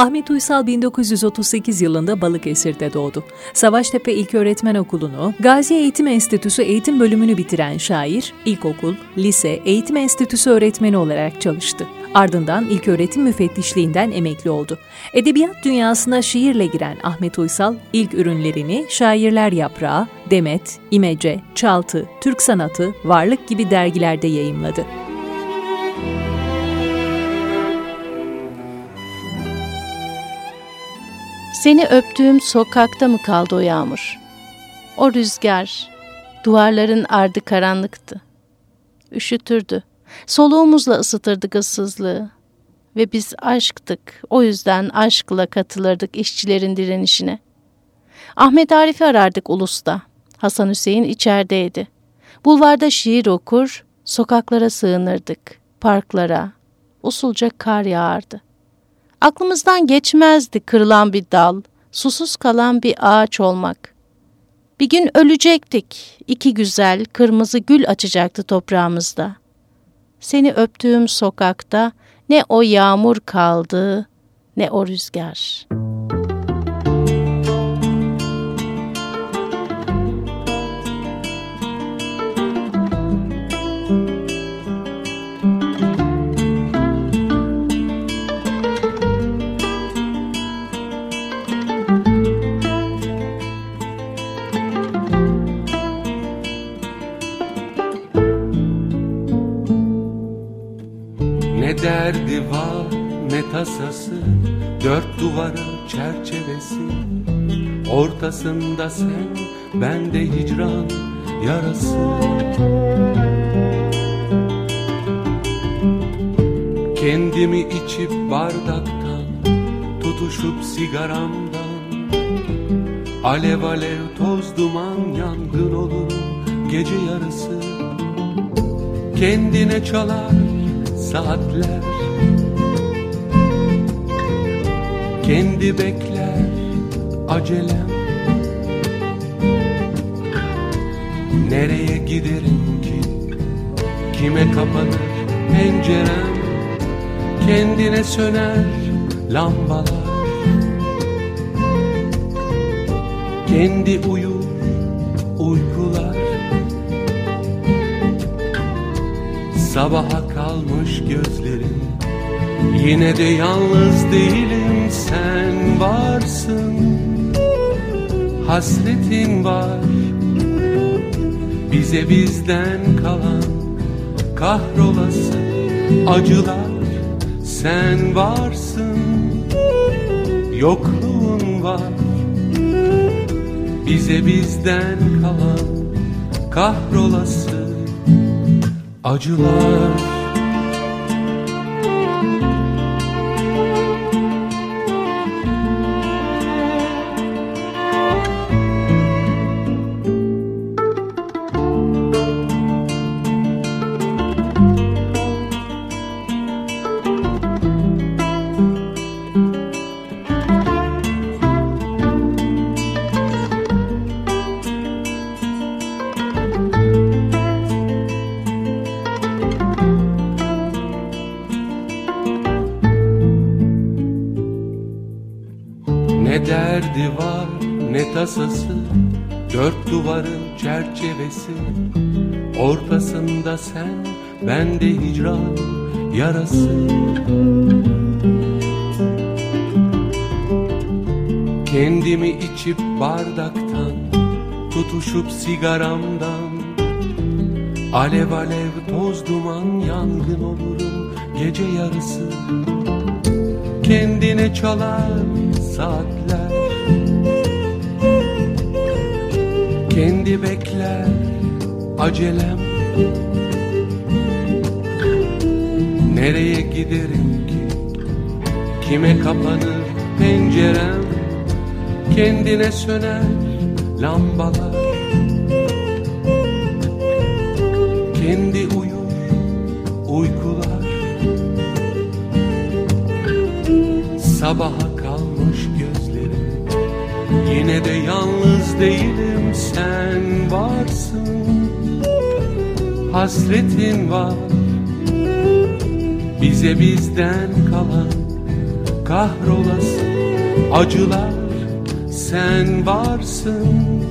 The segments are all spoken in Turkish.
Ahmet Uysal 1938 yılında Balıkesir'de doğdu. Savaştepe İlköğretmen Okulu'nu, Gazi Eğitim Enstitüsü eğitim bölümünü bitiren şair, ilkokul, lise, eğitim enstitüsü öğretmeni olarak çalıştı. Ardından ilköğretim müfettişliğinden emekli oldu. Edebiyat dünyasına şiirle giren Ahmet Uysal, ilk ürünlerini Şairler Yaprağı, Demet, İmece, Çaltı, Türk Sanatı, Varlık gibi dergilerde yayımladı. Seni öptüğüm sokakta mı kaldı o yağmur? O rüzgar, duvarların ardı karanlıktı. Üşütürdü, soluğumuzla ısıtırdık ıssızlığı. Ve biz aşktık, o yüzden aşkla katılırdık işçilerin direnişine. Ahmet Arif'i arardık ulusta, Hasan Hüseyin içerideydi. Bulvarda şiir okur, sokaklara sığınırdık, parklara, usulca kar yağardı. Aklımızdan geçmezdi kırılan bir dal, susuz kalan bir ağaç olmak. Bir gün ölecektik, iki güzel kırmızı gül açacaktı toprağımızda. Seni öptüğüm sokakta ne o yağmur kaldı, ne o rüzgar.'' Derdi var ne tasası? Dört duvara çerçevesi. Ortasında sen bende hicran yarası. Kendimi içip bardaktan Tutuşup sigaramdan Alev alev toz duman yangın olurum gece yarısı. Kendine çalar saatler. Kendi bekler acelem. Nereye giderim ki? Kime kapanır pencerem? Kendine söner lambalar. Kendi uyur uykular. Sabaha gözlerim. Yine de yalnız değilim sen varsın. Hasretin var. Bize bizden kalan kahrolası acılar. Sen varsın. Yokluğun var. Bize bizden kalan kahrolası acılar derdi var ne tasası? Dört duvarın çerçevesi. Ortasında sen bende hicran yarası. Kendimi içip bardaktan Tutuşup sigaramdan Alev alev toz duman yangın olurum gece yarısı. Kendine çalar saatler. Kendi bekler acelem. Nereye giderim ki? Kime kapanır pencerem? Kendine söner lambalar. Kendi uyur uykular. Sabaha değilim sen varsın. Hasretin var Bize bizden kalan kahrolası. Acılar sen varsın.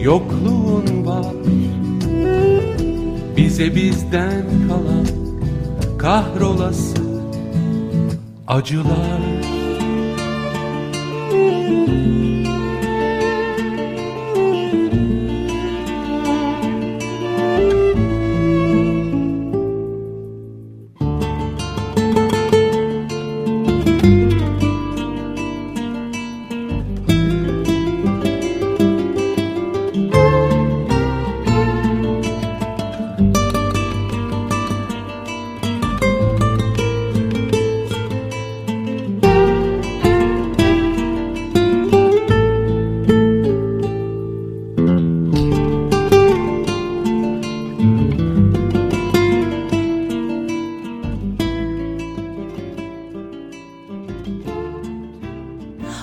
Yokluğun var Bize bizden kalan kahrolası. Acılar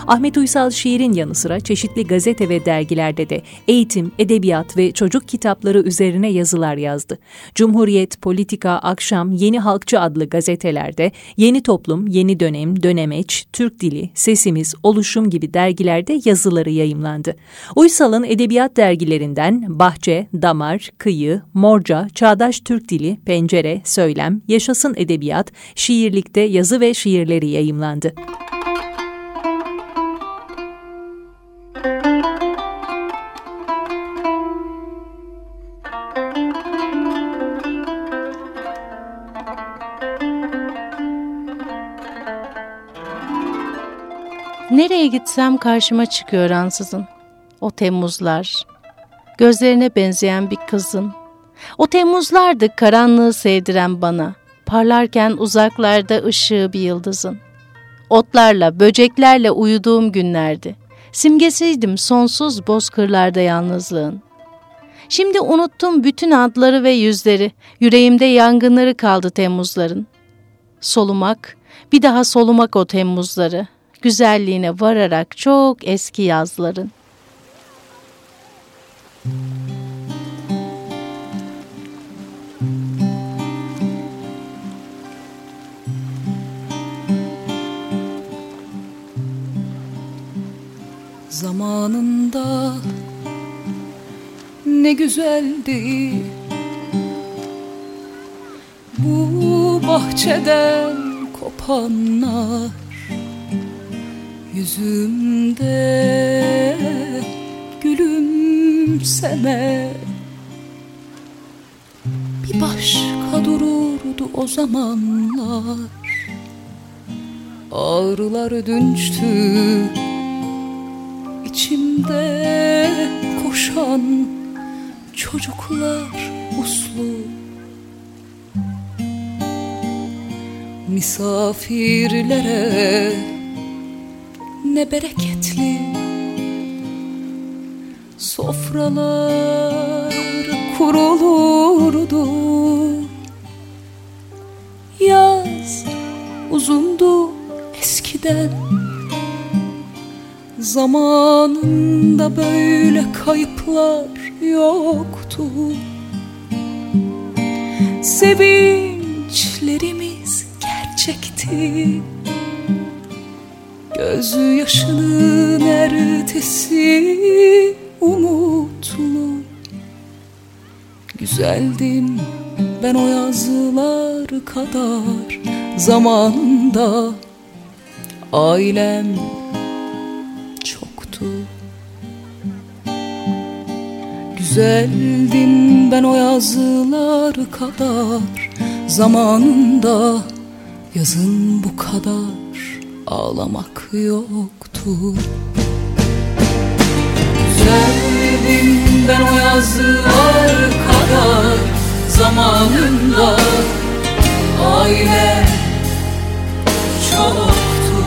Ahmet Uysal şiirin yanı sıra çeşitli gazete ve dergilerde de eğitim, edebiyat ve çocuk kitapları üzerine yazılar yazdı. Cumhuriyet, Politika, Akşam, Yeni Halkçı adlı gazetelerde Yeni Toplum, Yeni Dönem, Dönemeç, Türk Dili, Sesimiz, Oluşum gibi dergilerde yazıları yayımlandı. Uysal'ın edebiyat dergilerinden Bahçe, Damar, Kıyı, Morca, Çağdaş Türk Dili, Pencere, Söylem, Yaşasın Edebiyat, Şiirlikte yazı ve şiirleri yayımlandı. Nereye gitsem karşıma çıkıyor ansızın. O Temmuzlar, gözlerine benzeyen bir kızın. O Temmuzlardı karanlığı sevdiren bana, parlarken uzaklarda ışığı bir yıldızın. Otlarla, böceklerle uyuduğum günlerdi. Simgesiydim sonsuz bozkırlarda yalnızlığın. Şimdi unuttum bütün adları ve yüzleri, yüreğimde yangınları kaldı Temmuzların. Solumak, bir daha solumak o Temmuzları, güzelliğine vararak çok eski yazların. Zamanında ne güzeldi bu bahçeden kopanlar Yüzümde gülümseme. Bir başka dururdu o zamanlar. Ağrılar dönüştü. İçimde koşan çocuklar uslu. Misafirlere ne bereketli. Sofralar kurulurdu. Yaz uzundu eskiden. Zamanında böyle kayıplar yoktu. Sevinçlerimiz gerçekti Gözü yaşının ertesi umutlu. Güzeldim ben o yazılar kadar Zamanında. Ailem çoktu. Güzeldim ben o yazılar kadar Zamanında. Yazın bu kadar ağlamak yoktu. Güzeldim ben o yazlar kadar zamanında aile çoktu.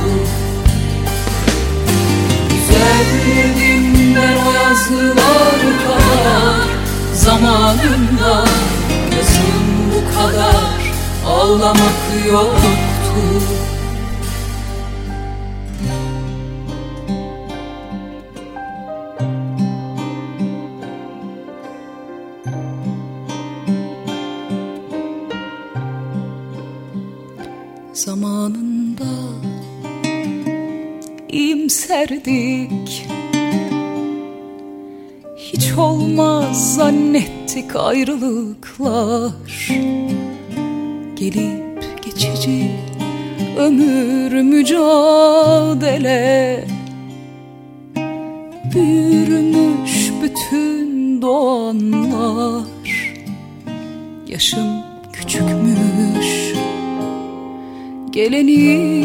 Güzeldim ben o yazlar kadar zamanında Yazın bu kadar ağlamak yoktu imserdik Hiç olmaz zannettik ayrılıklar. Gelip geçici ömür mücadele. Büyürmüş bütün doğanlar. Yaşım küçükmüş. Geleni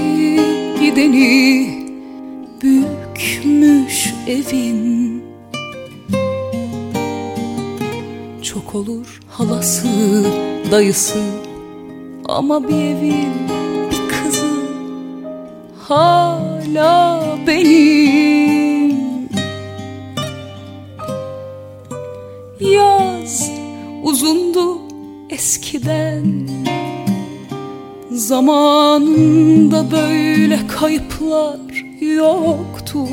gideni evin. Çok olur halası dayısı. Ama bir evin bir kızı hala benim. Yaz uzundu eskiden. Zamanında böyle kayıplar yoktu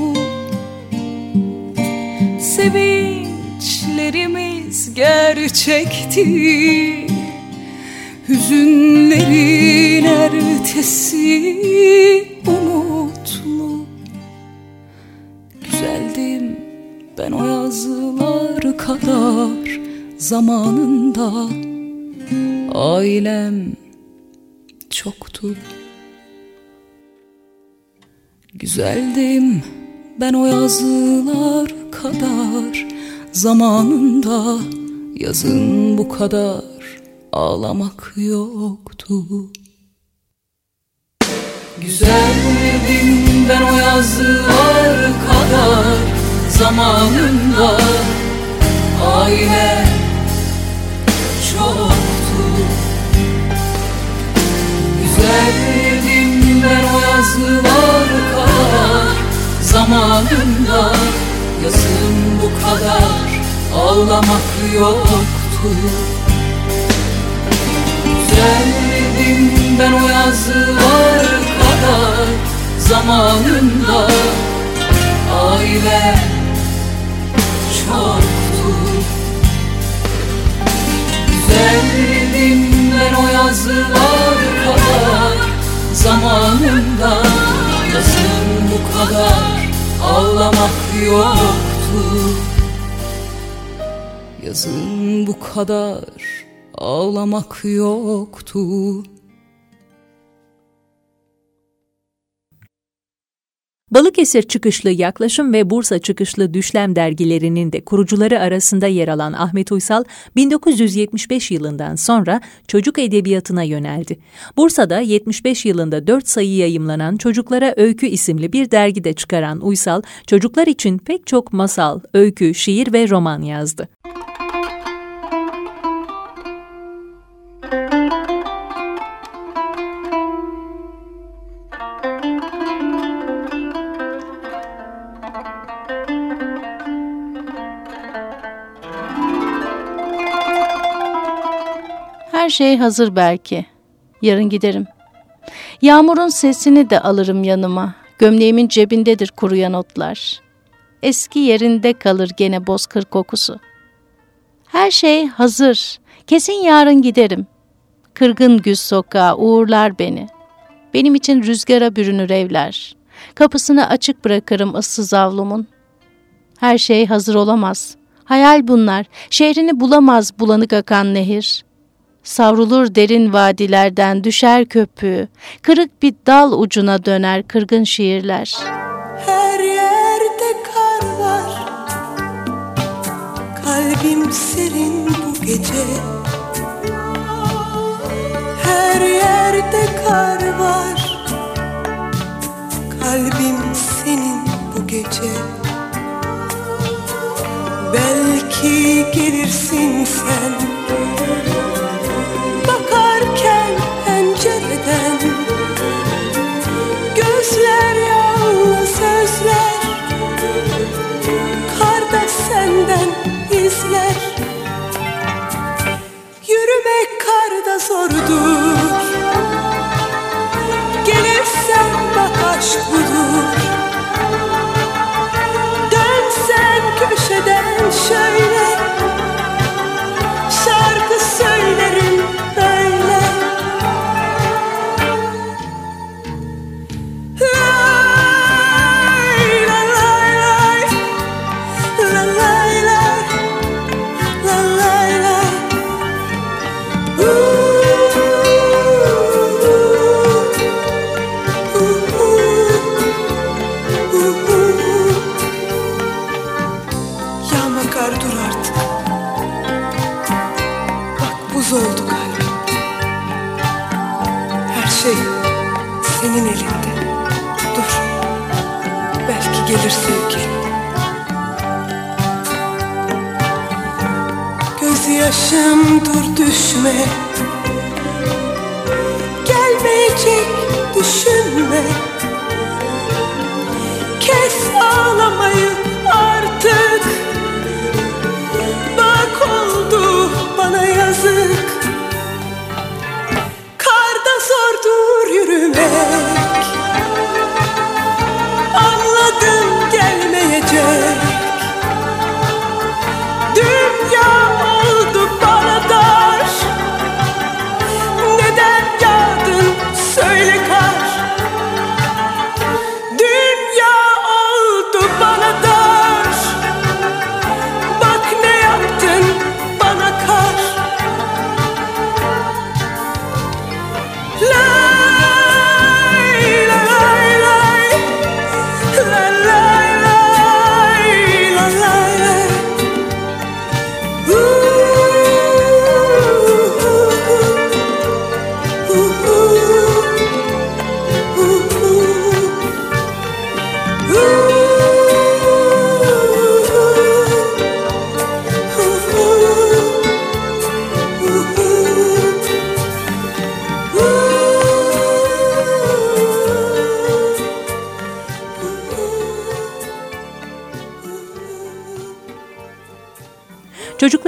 Sevinçlerimiz gerçekti. Hüzünlerin ertesi umutlu. Güzeldim ben o yazılar kadar Zamanında. Ailem çoktu. Güzeldim ben o yazılar kadar Zamanında yazın bu kadar ağlamak yoktu. Güzeldim ben o yazılar kadar Zamanında. Aile çoktu. Güzeldim ben o yazılar kadar Zamanında yazın bu kadar ağlamak yoktu. Güzeldim ben o yazılar kadar Zamanında. Aile çoktu. Güzeldim ben o yazılar kadar Zamanında. Yazın bu kadar ağlamak yoktu. Yazın bu kadar ağlamak yoktu Balıkesir çıkışlı Yaklaşım ve Bursa çıkışlı Düşlem dergilerinin de kurucuları arasında yer alan Ahmet Uysal, 1975 yılından sonra çocuk edebiyatına yöneldi. Bursa'da 75 yılında 4 sayı yayımlanan Çocuklara Öykü isimli bir dergide çıkaran Uysal, çocuklar için pek çok masal, öykü, şiir ve roman yazdı. Her şey hazır belki. Yarın giderim. Yağmurun sesini de alırım yanıma. Gömleğimin cebindedir kuruyan otlar. Eski yerinde kalır gene bozkır kokusu. Her şey hazır. Kesin yarın giderim. Kırgın güz sokağı uğurlar beni. Benim için rüzgara bürünür evler. Kapısını açık bırakırım ıssız avlumun. Her şey hazır olamaz. Hayal bunlar. Şehrini bulamaz bulanık akan nehir. Savrulur derin vadilerden düşer köpüğü, kırık bir dal ucuna döner kırgın şiirler. Her yerde kar var, kalbim serin bu gece. Her yerde kar var. Kalbim senin bu gece. Belki gelirsin sen zordur Gelirsen bak aşk budur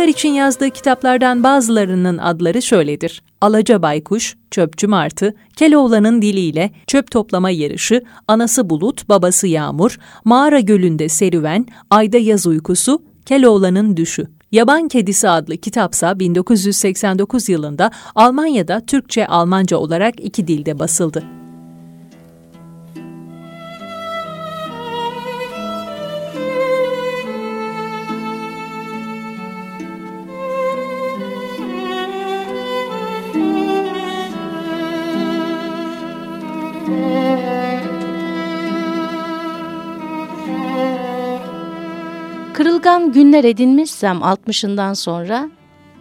Çocuklar için yazdığı kitaplardan bazılarının adları şöyledir. Alaca Baykuş, Çöpçü Martı, Keloğlan'ın diliyle, Çöp toplama yarışı, Anası Bulut, Babası Yağmur, Mağara Gölü'nde Serüven, Ayda Yaz Uykusu, Keloğlan'ın Düşü. Yaban Kedisi adlı kitapsa 1989 yılında Almanya'da Türkçe-Almanca olarak iki dilde basıldı. Kırılgan günler edinmişsem altmışından sonra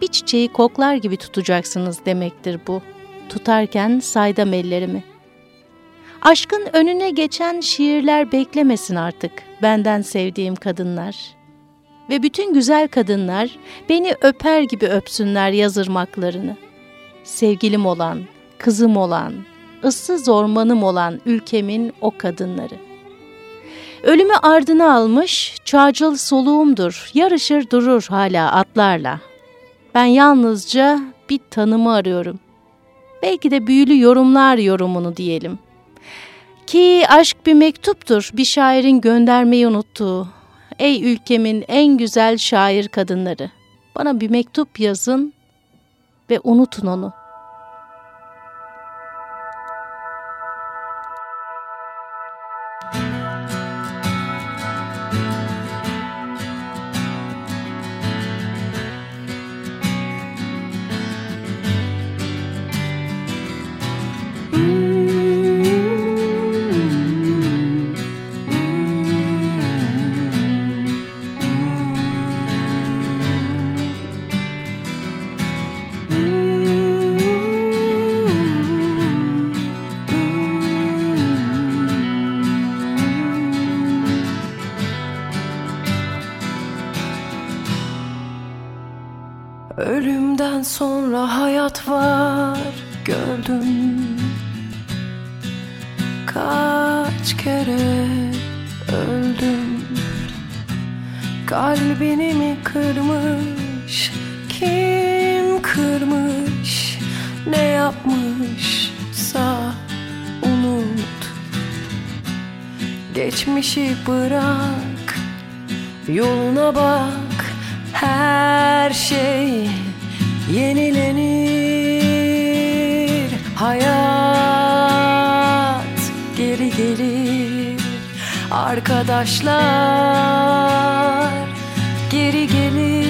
bir çiçeği koklar gibi tutacaksınız demektir bu. Tutarken saydam ellerimi. Aşkın önüne geçen şiirler beklemesin artık benden sevdiğim kadınlar. Ve bütün güzel kadınlar beni öper gibi öpsünler yazırmaklarını. Sevgilim olan, kızım olan, ıssız ormanım olan ülkemin o kadınları. Ölümü ardına almış, çağcıl soluğumdur, yarışır durur hala atlarla. Ben yalnızca bir tanımı arıyorum. Belki de büyülü yorumlar yorumunu diyelim. Ki aşk bir mektuptur, bir şairin göndermeyi unuttuğu. Ey ülkemin en güzel şair kadınları, bana bir mektup yazın ve unutun onu.'' Yapmışsa unut. Geçmişi bırak Yoluna bak Her şey yenilenir. Hayat geri gelir Arkadaşlar geri gelir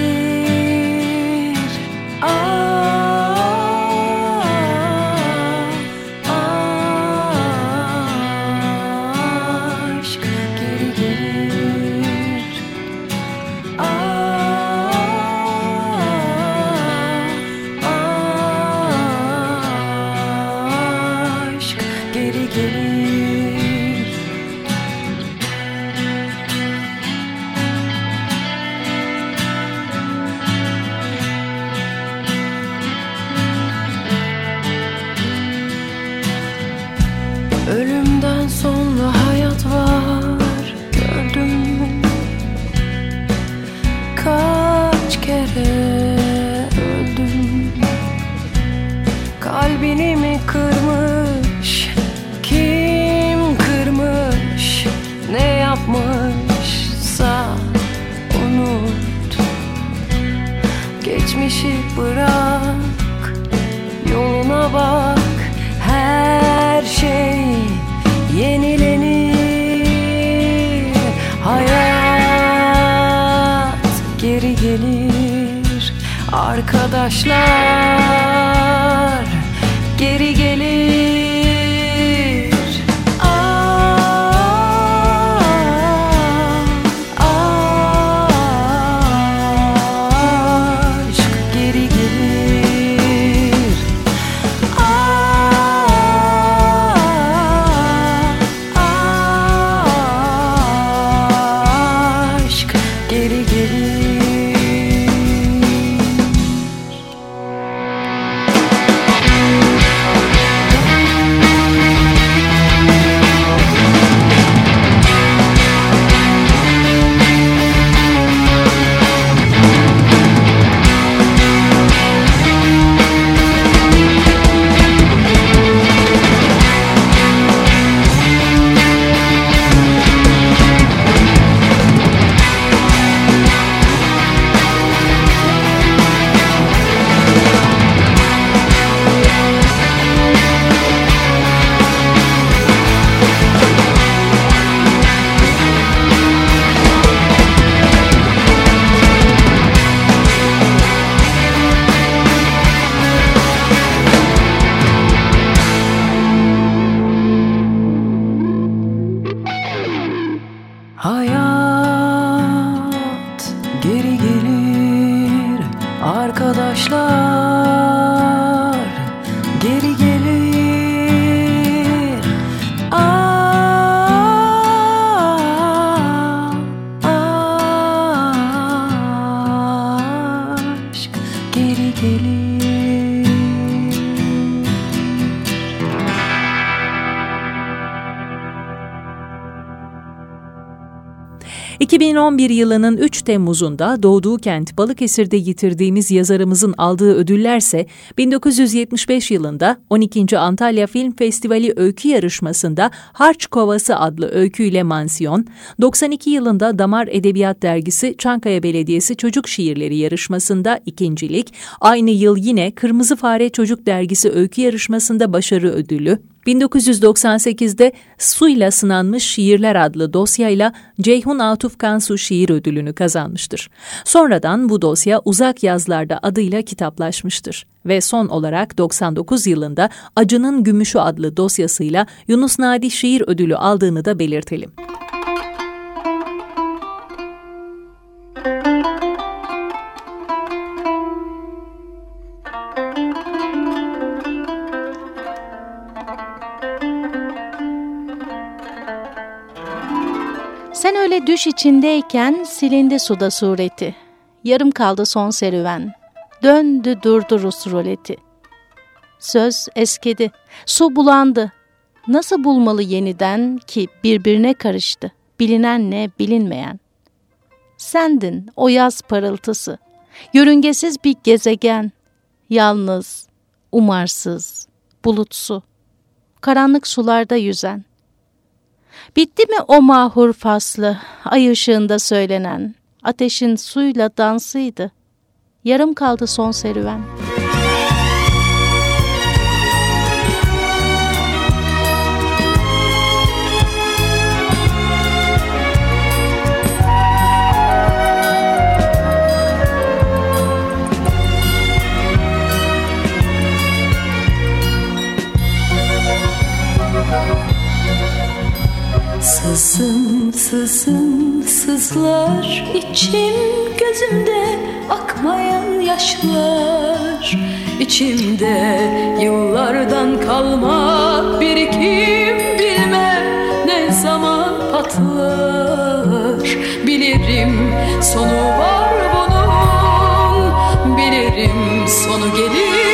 2011 yılının 3 Temmuz'unda doğduğu kent Balıkesir'de yitirdiğimiz yazarımızın aldığı ödüllerse 1975 yılında 12. Antalya Film Festivali öykü yarışmasında Harç Kovası adlı öyküyle mansiyon, 92 yılında Damar Edebiyat Dergisi Çankaya Belediyesi Çocuk Şiirleri yarışmasında ikincilik, aynı yıl yine Kırmızı Fare Çocuk Dergisi öykü yarışmasında başarı ödülü, 1998'de Suyla Sınanmış Şiirler adlı dosyayla Ceyhun Atuf Kansu Şiir Ödülünü kazanmıştır. Sonradan bu dosya Uzak Yazlarda adıyla kitaplaşmıştır ve son olarak 99 yılında Acının Gümüşü adlı dosyasıyla Yunus Nadi Şiir Ödülü aldığını da belirtelim. Sen öyle düş içindeyken silindi suda sureti. Yarım kaldı son serüven. Döndü durdu Rus ruleti. Söz eskidi, su bulandı. Nasıl bulmalı yeniden ki birbirine karıştı, bilinenle bilinmeyen. Sendin o yaz parıltısı, yörüngesiz bir gezegen, yalnız, umarsız, bulutsu, karanlık sularda yüzen. Bitti mi o mahur faslı, ay ışığında söylenen, ateşin suyla dansıydı. Yarım kaldı son serüven. Sızım sızım sızlar içim gözümde akmayan yaşlar içimde yıllardan kalma birikim bilmem ne zaman patlar. Bilirim sonu var bunun bilirim sonu gelir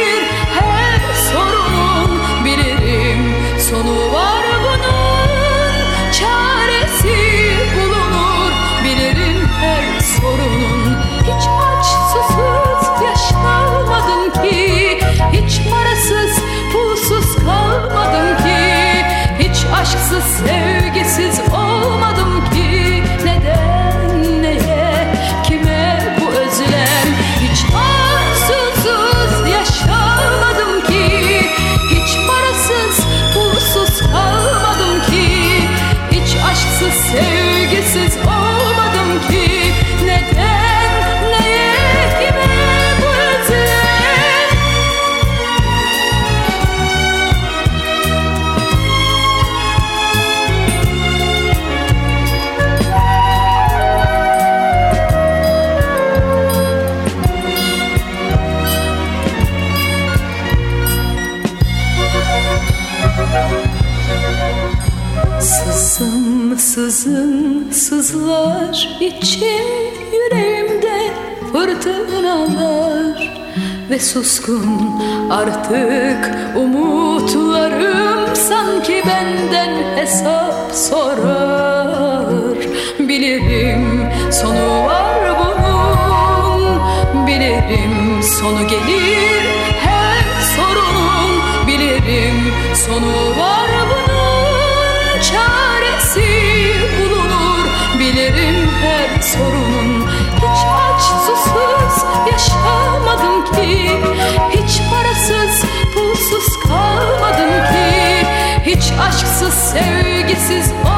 suskun. Artık umutlarım sanki benden hesap sorar. Bilirim sonu var bunun. Bilirim sonu gelir her sorunun. Bilirim sonu var sevgisiz olmadım